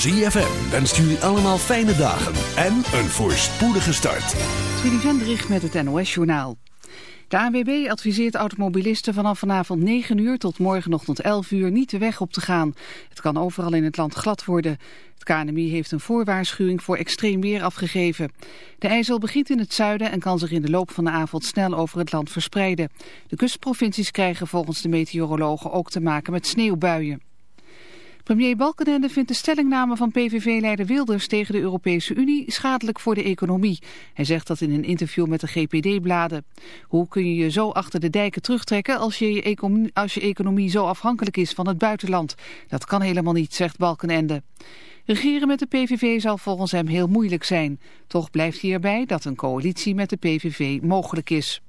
ZFM wenst jullie allemaal fijne dagen en een voorspoedige start. Trudy Vendrich met het NOS-journaal. De ANWB adviseert automobilisten vanaf vanavond 9 uur tot morgenochtend 11 uur niet de weg op te gaan. Het kan overal in het land glad worden. Het KNMI heeft een voorwaarschuwing voor extreem weer afgegeven. De ijzel begint in het zuiden en kan zich in de loop van de avond snel over het land verspreiden. De kustprovincies krijgen volgens de meteorologen ook te maken met sneeuwbuien. Premier Balkenende vindt de stellingname van PVV-leider Wilders tegen de Europese Unie schadelijk voor de economie. Hij zegt dat in een interview met de GPD-bladen. Hoe kun je je zo achter de dijken terugtrekken als je, je economie, economie zo afhankelijk is van het buitenland? Dat kan helemaal niet, zegt Balkenende. Regeren met de PVV zal volgens hem heel moeilijk zijn. Toch blijft hij erbij dat een coalitie met de PVV mogelijk is.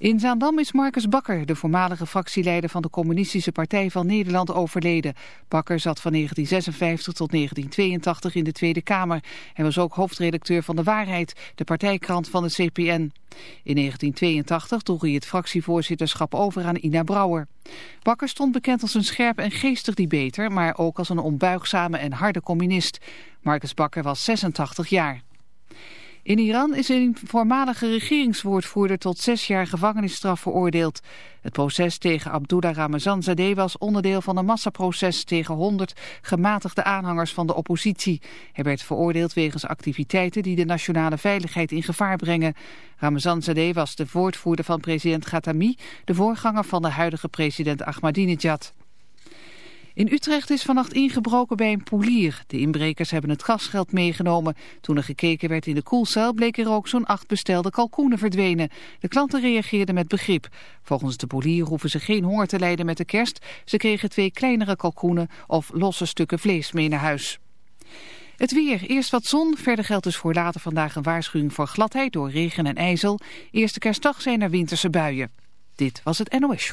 In Zaandam is Marcus Bakker, de voormalige fractieleider van de Communistische Partij van Nederland, overleden. Bakker zat van 1956 tot 1982 in de Tweede Kamer. Hij was ook hoofdredacteur van De Waarheid, de partijkrant van de CPN. In 1982 droeg hij het fractievoorzitterschap over aan Ina Brouwer. Bakker stond bekend als een scherp en geestig debater, maar ook als een onbuigzame en harde communist. Marcus Bakker was 86 jaar. In Iran is een voormalige regeringswoordvoerder tot zes jaar gevangenisstraf veroordeeld. Het proces tegen Abdullah Ramazanzadeh was onderdeel van een massaproces tegen 100 gematigde aanhangers van de oppositie. Hij werd veroordeeld wegens activiteiten die de nationale veiligheid in gevaar brengen. Ramazanzadeh was de woordvoerder van president Ghatami, de voorganger van de huidige president Ahmadinejad. In Utrecht is vannacht ingebroken bij een poelier. De inbrekers hebben het gasgeld meegenomen. Toen er gekeken werd in de koelcel bleek er ook zo'n acht bestelde kalkoenen verdwenen. De klanten reageerden met begrip. Volgens de polier hoeven ze geen honger te lijden met de kerst. Ze kregen twee kleinere kalkoenen of losse stukken vlees mee naar huis. Het weer. Eerst wat zon. Verder geldt dus voor later vandaag een waarschuwing voor gladheid door regen en ijzel. Eerste kerstdag zijn er winterse buien. Dit was het NOS.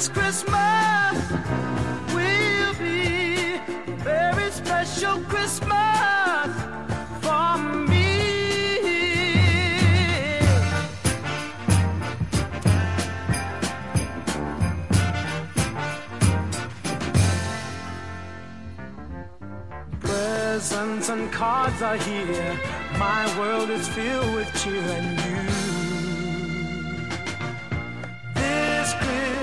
this Christmas will be a very special Christmas for me. Presents and cards are here. My world is filled with cheer and you.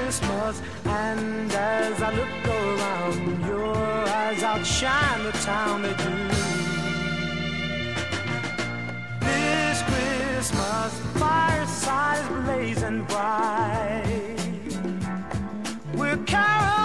Christmas, and as I look around, your eyes outshine the town they do. This Christmas, the fireside is blazing bright. We're caroling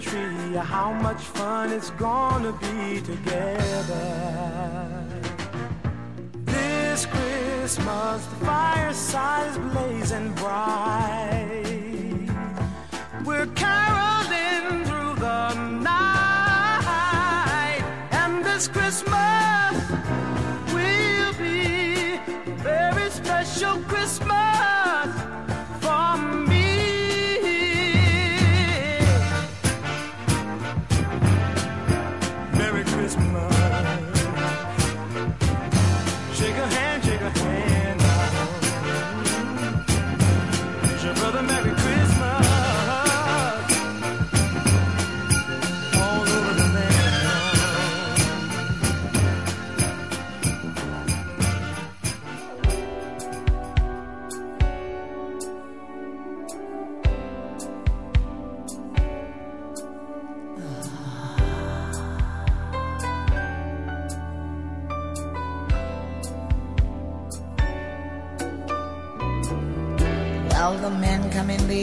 tree, how much fun it's gonna be together. This Christmas, the fireside's blazing bright. We're caroling through the night, and this Christmas will be a very special Christmas.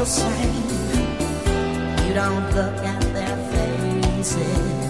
the same. You don't look at their faces.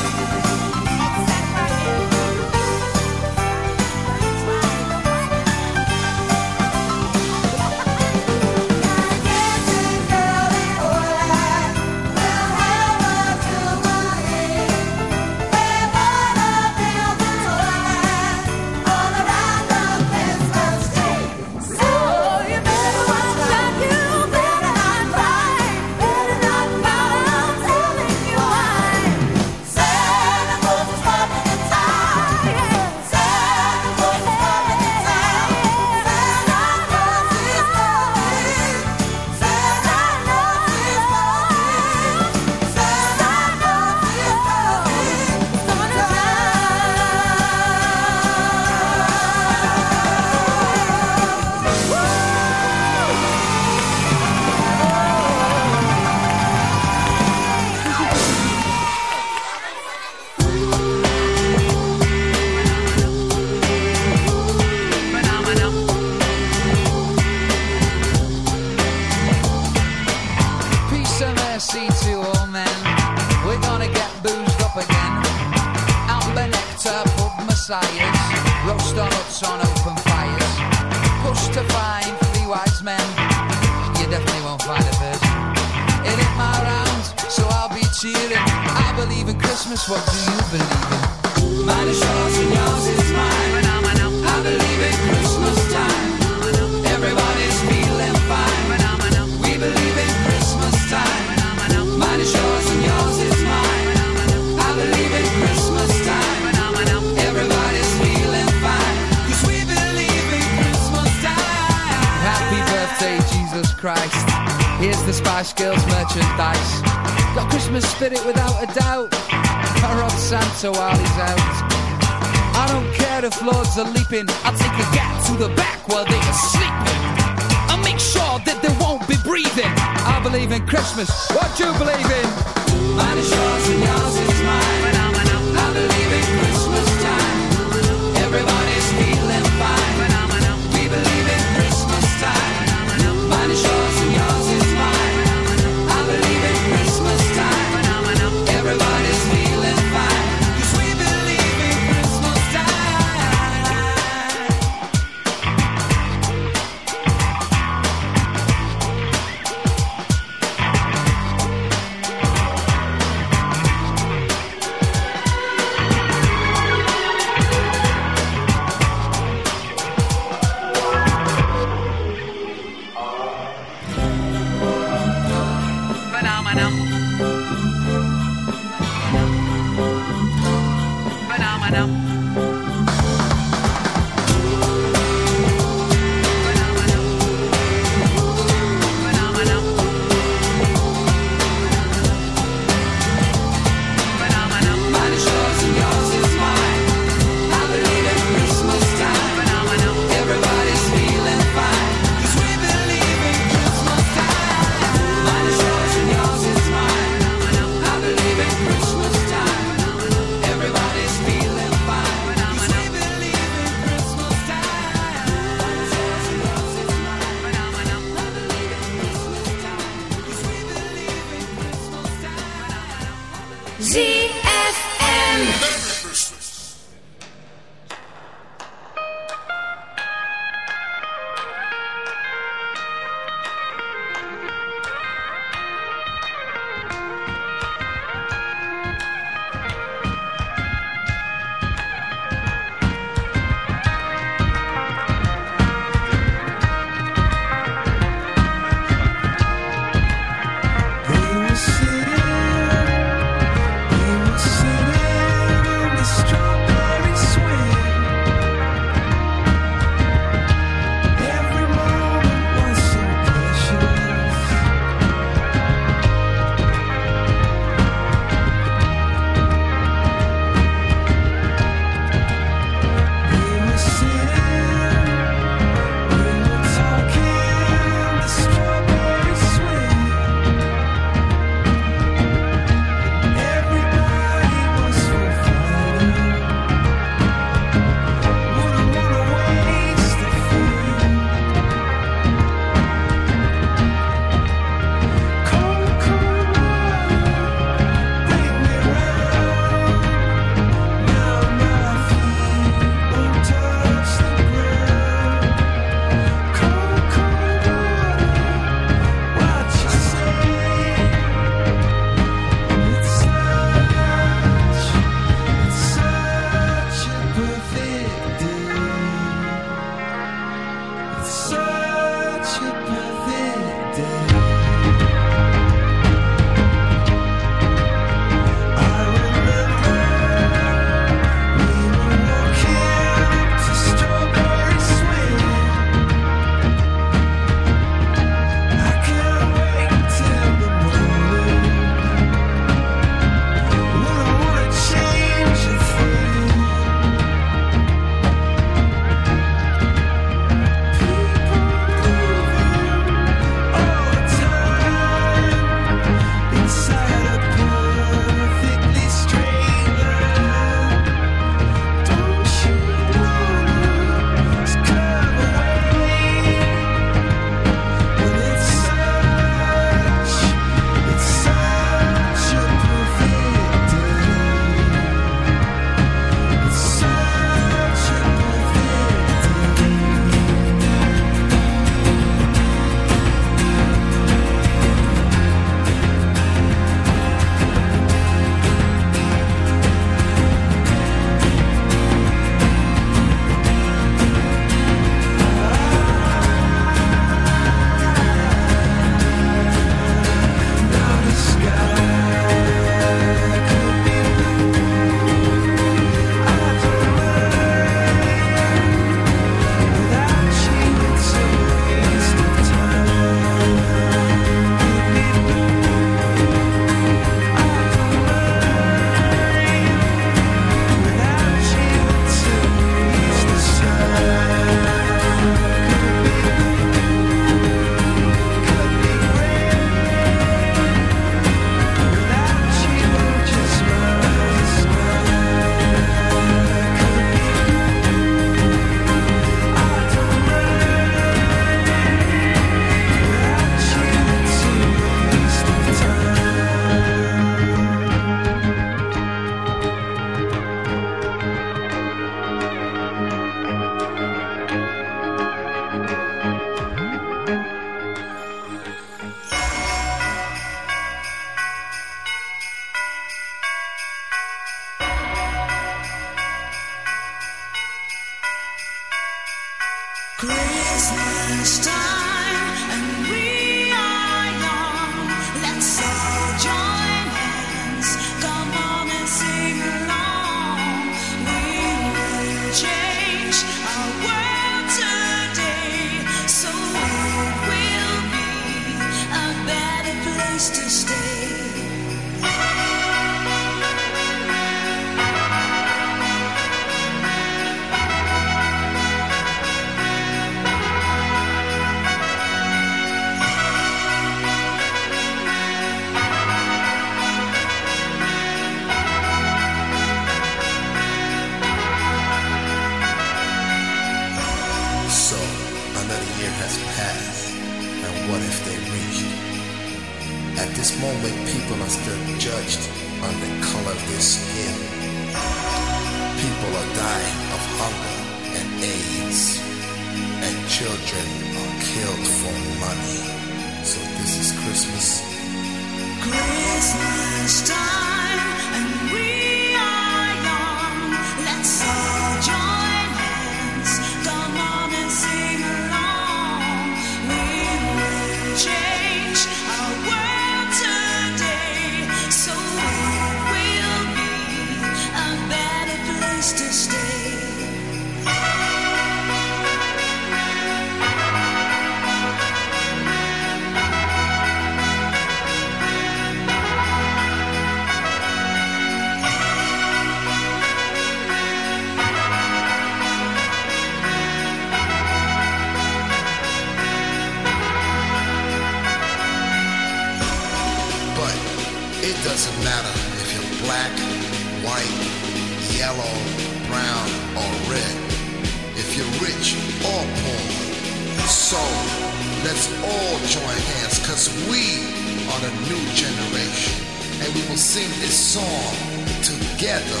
Let's all join hands because we are the new generation. And we will sing this song together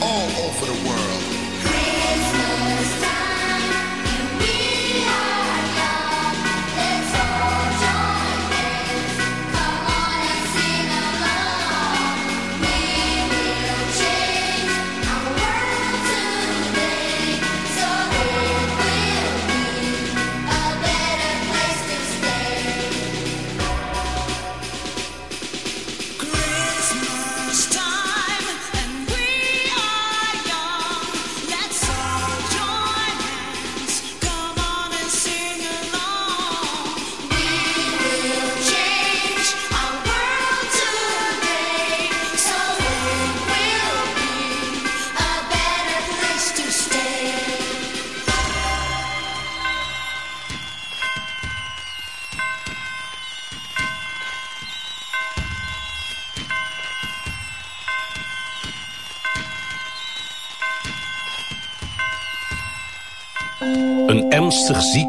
all over the world. Christmas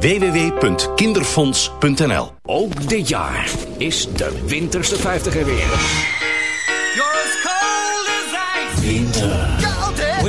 www.kinderfonds.nl Ook dit jaar is de Winterse 50 er weer. You're as cold as ice. Winter.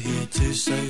here to say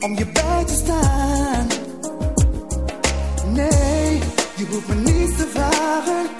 om je bij te staan. Nee, je hoeft me niet te vragen.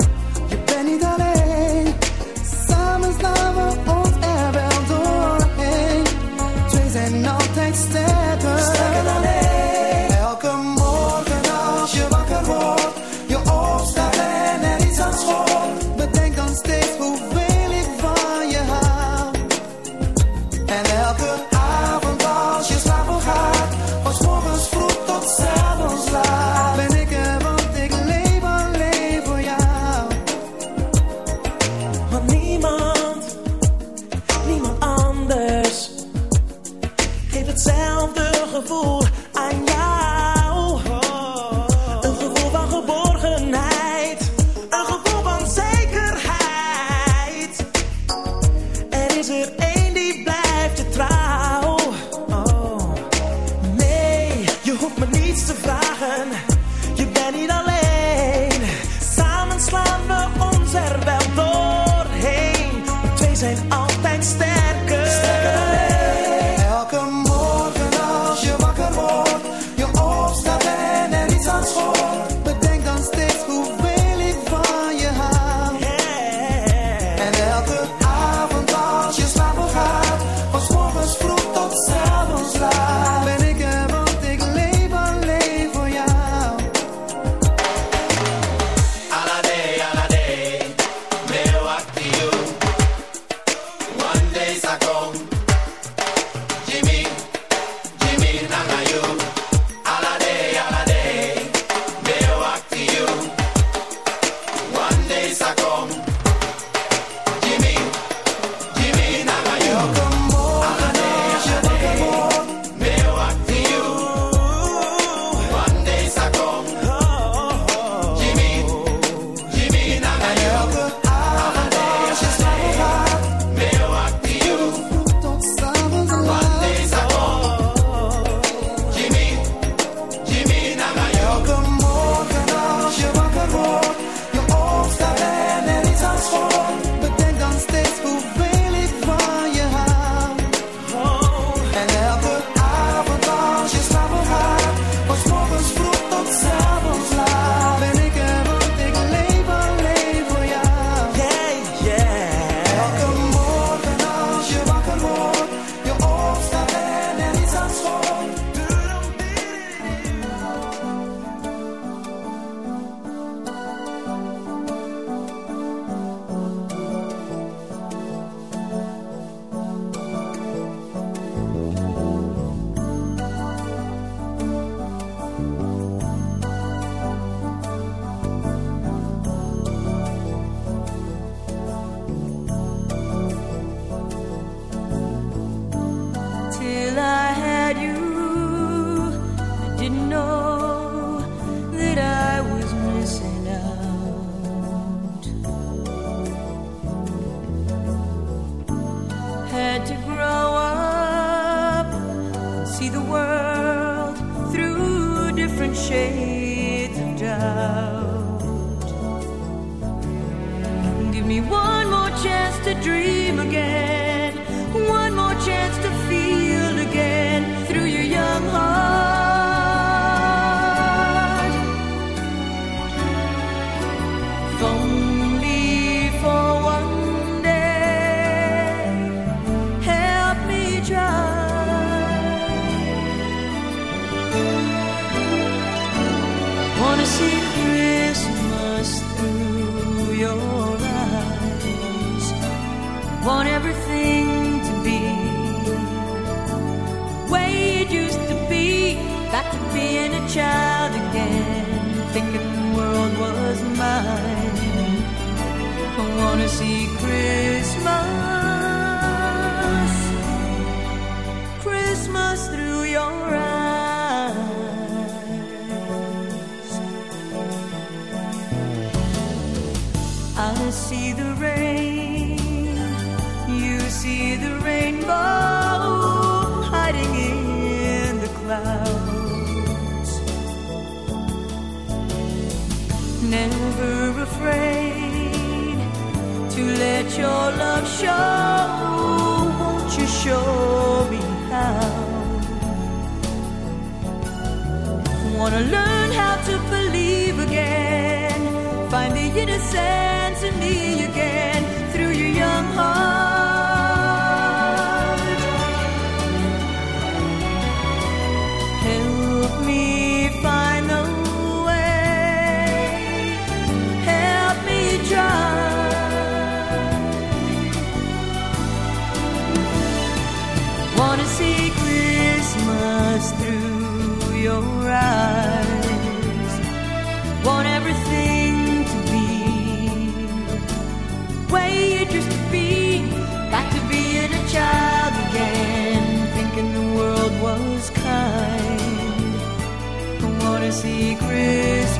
secrets.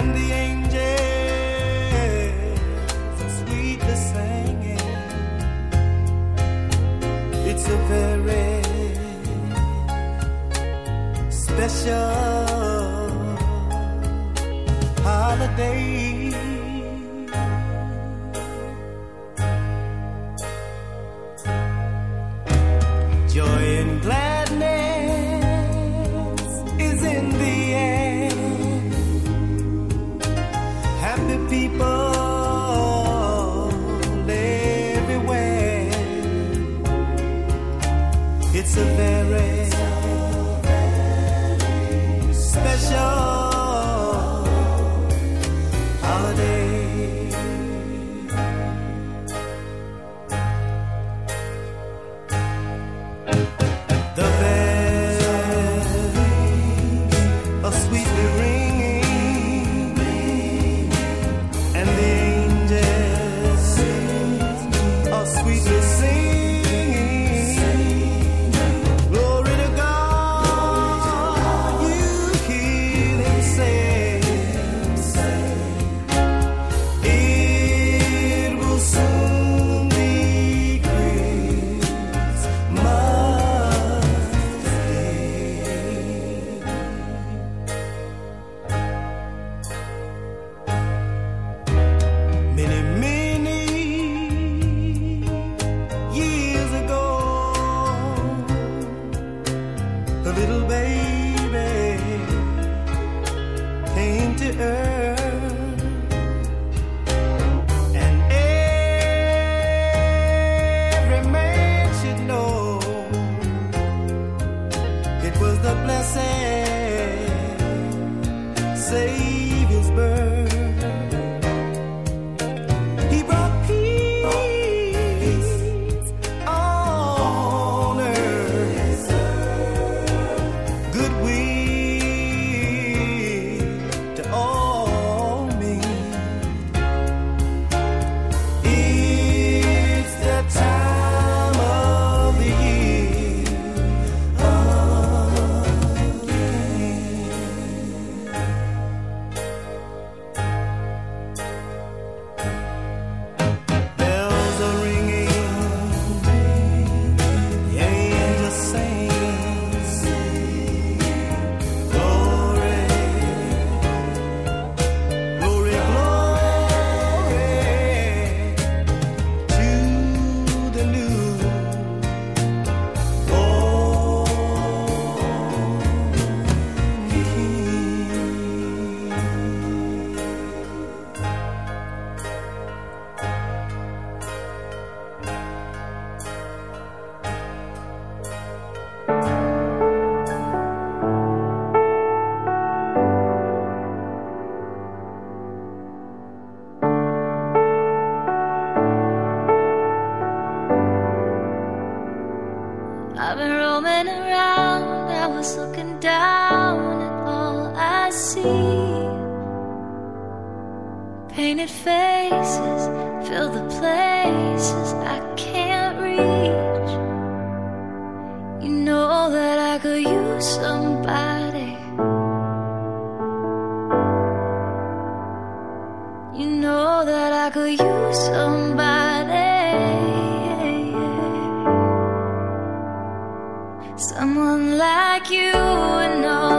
and the I could use somebody. Someone like you and all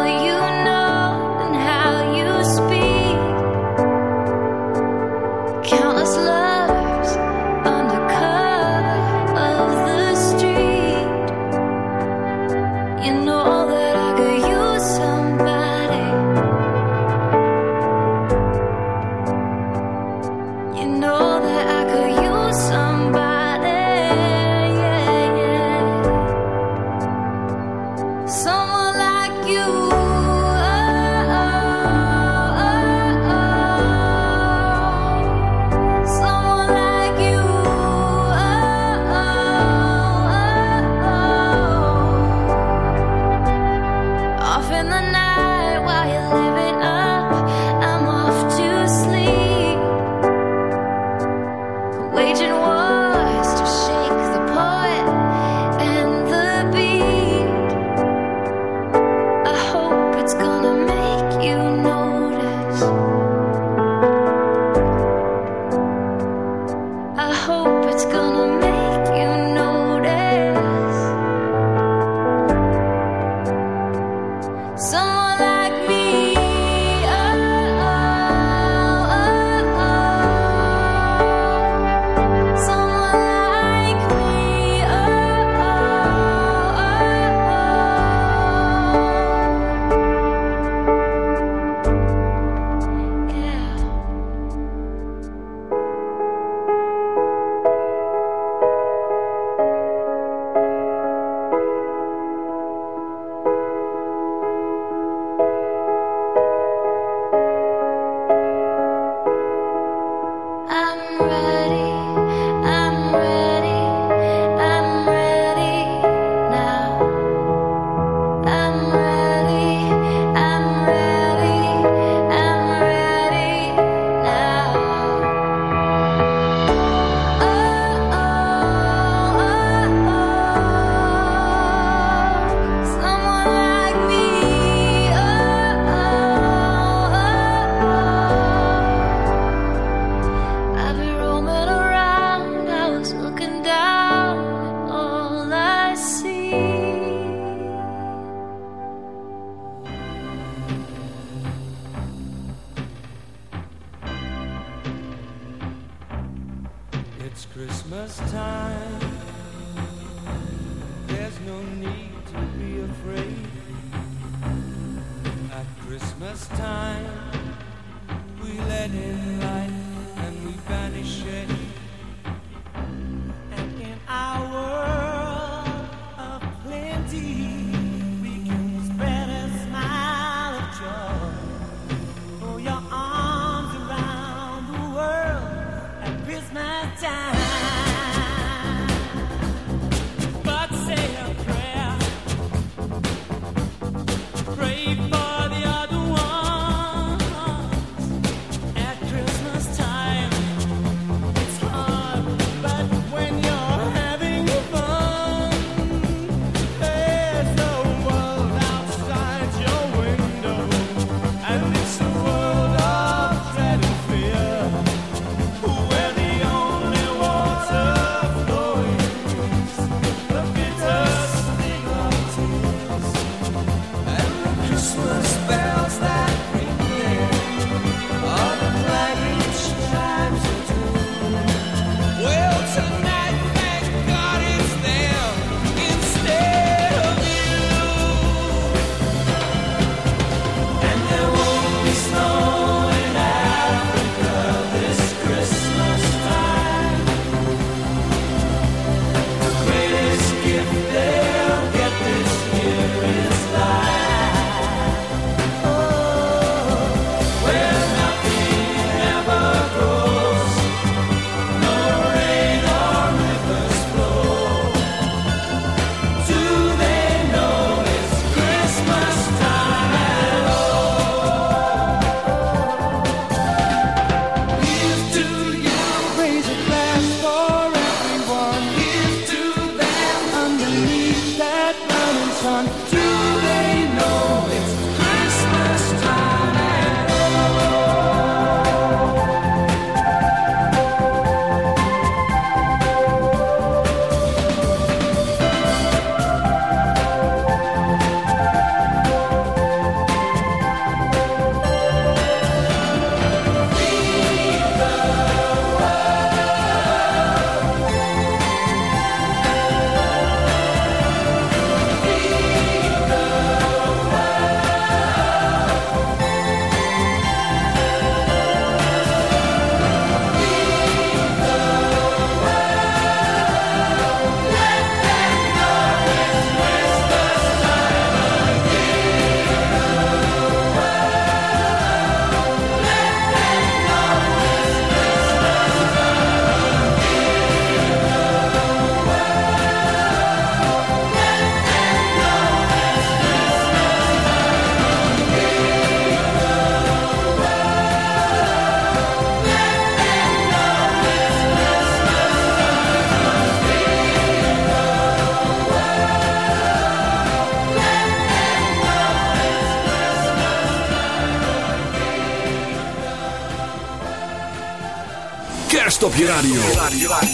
je radio.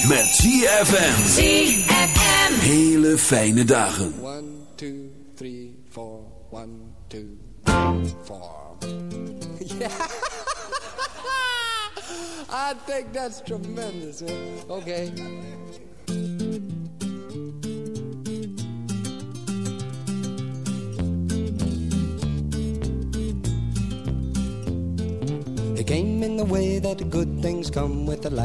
Met ZFM. ZFM. Hele fijne dagen. One, two, three, four. One, two, four. yeah. I think that's tremendous. Okay.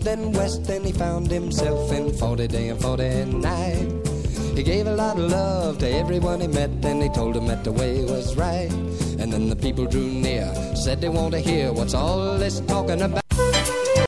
East and west and he found himself in 40 day and 40 night. He gave a lot of love to everyone he met and they told him that the way was right. And then the people drew near, said they want to hear what's all this talking about.